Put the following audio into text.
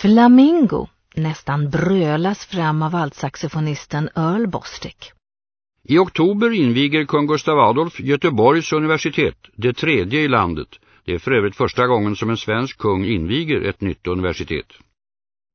Flamingo nästan brölas fram av altsaxofonisten Earl Bostick. I oktober inviger kung Gustav Adolf Göteborgs universitet, det tredje i landet. Det är för övrigt första gången som en svensk kung inviger ett nytt universitet.